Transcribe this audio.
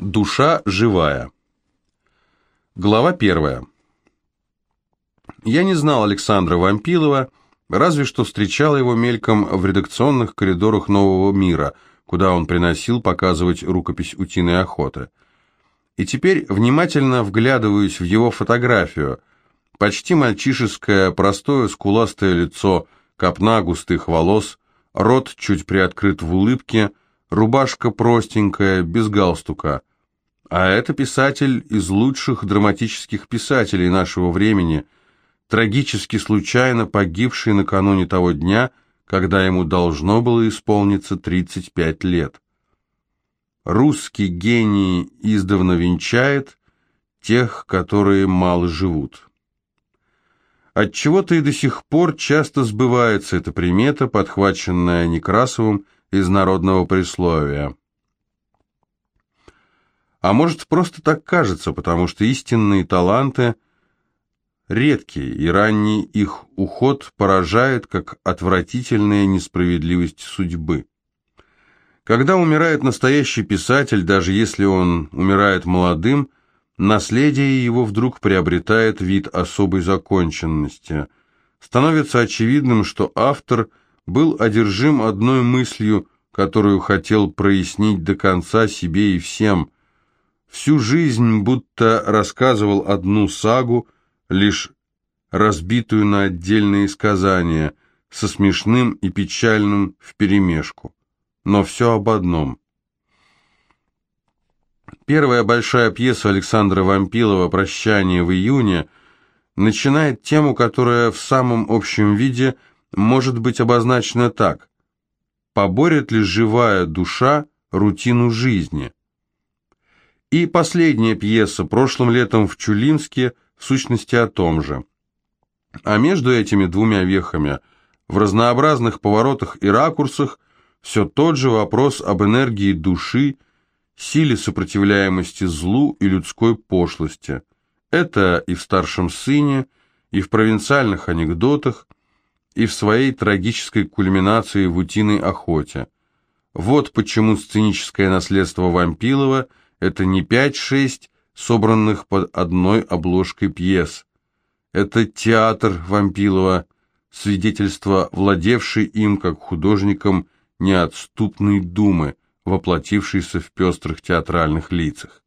Душа живая. Глава первая. Я не знал Александра Вампилова, разве что встречал его мельком в редакционных коридорах «Нового мира», куда он приносил показывать рукопись «Утиной охоты». И теперь внимательно вглядываюсь в его фотографию. Почти мальчишеское, простое, скуластое лицо, копна густых волос, рот чуть приоткрыт в улыбке, рубашка простенькая, без галстука – а это писатель из лучших драматических писателей нашего времени, трагически случайно погибший накануне того дня, когда ему должно было исполниться 35 лет. Русский гений издавна венчает тех, которые мало живут. Отчего-то и до сих пор часто сбывается эта примета, подхваченная Некрасовым из народного присловия. А может, просто так кажется, потому что истинные таланты редкие, и ранний их уход поражает, как отвратительная несправедливость судьбы. Когда умирает настоящий писатель, даже если он умирает молодым, наследие его вдруг приобретает вид особой законченности. Становится очевидным, что автор был одержим одной мыслью, которую хотел прояснить до конца себе и всем – Всю жизнь будто рассказывал одну сагу, лишь разбитую на отдельные сказания, со смешным и печальным вперемешку. Но все об одном. Первая большая пьеса Александра Вампилова «Прощание в июне» начинает тему, которая в самом общем виде может быть обозначена так. Поборет ли живая душа рутину жизни? И последняя пьеса прошлым летом в Чулимске, в сущности о том же. А между этими двумя вехами, в разнообразных поворотах и ракурсах, все тот же вопрос об энергии души, силе сопротивляемости злу и людской пошлости. Это и в «Старшем сыне», и в провинциальных анекдотах, и в своей трагической кульминации в «Утиной охоте». Вот почему сценическое наследство Вампилова – это не пять-шесть собранных под одной обложкой пьес. Это театр Вампилова, свидетельство владевшей им как художником неотступной думы, воплотившейся в пестрых театральных лицах.